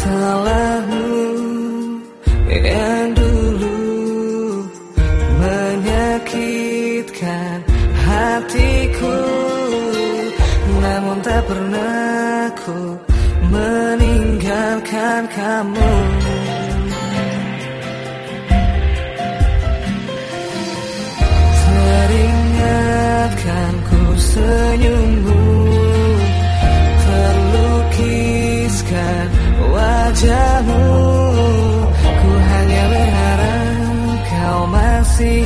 Salahmu yang dulu menyakitkan hatiku Namun tak pernah ku meninggalkan kamu. Teringatkan ku senyummu wajahmu Ku hanya berharap kau masih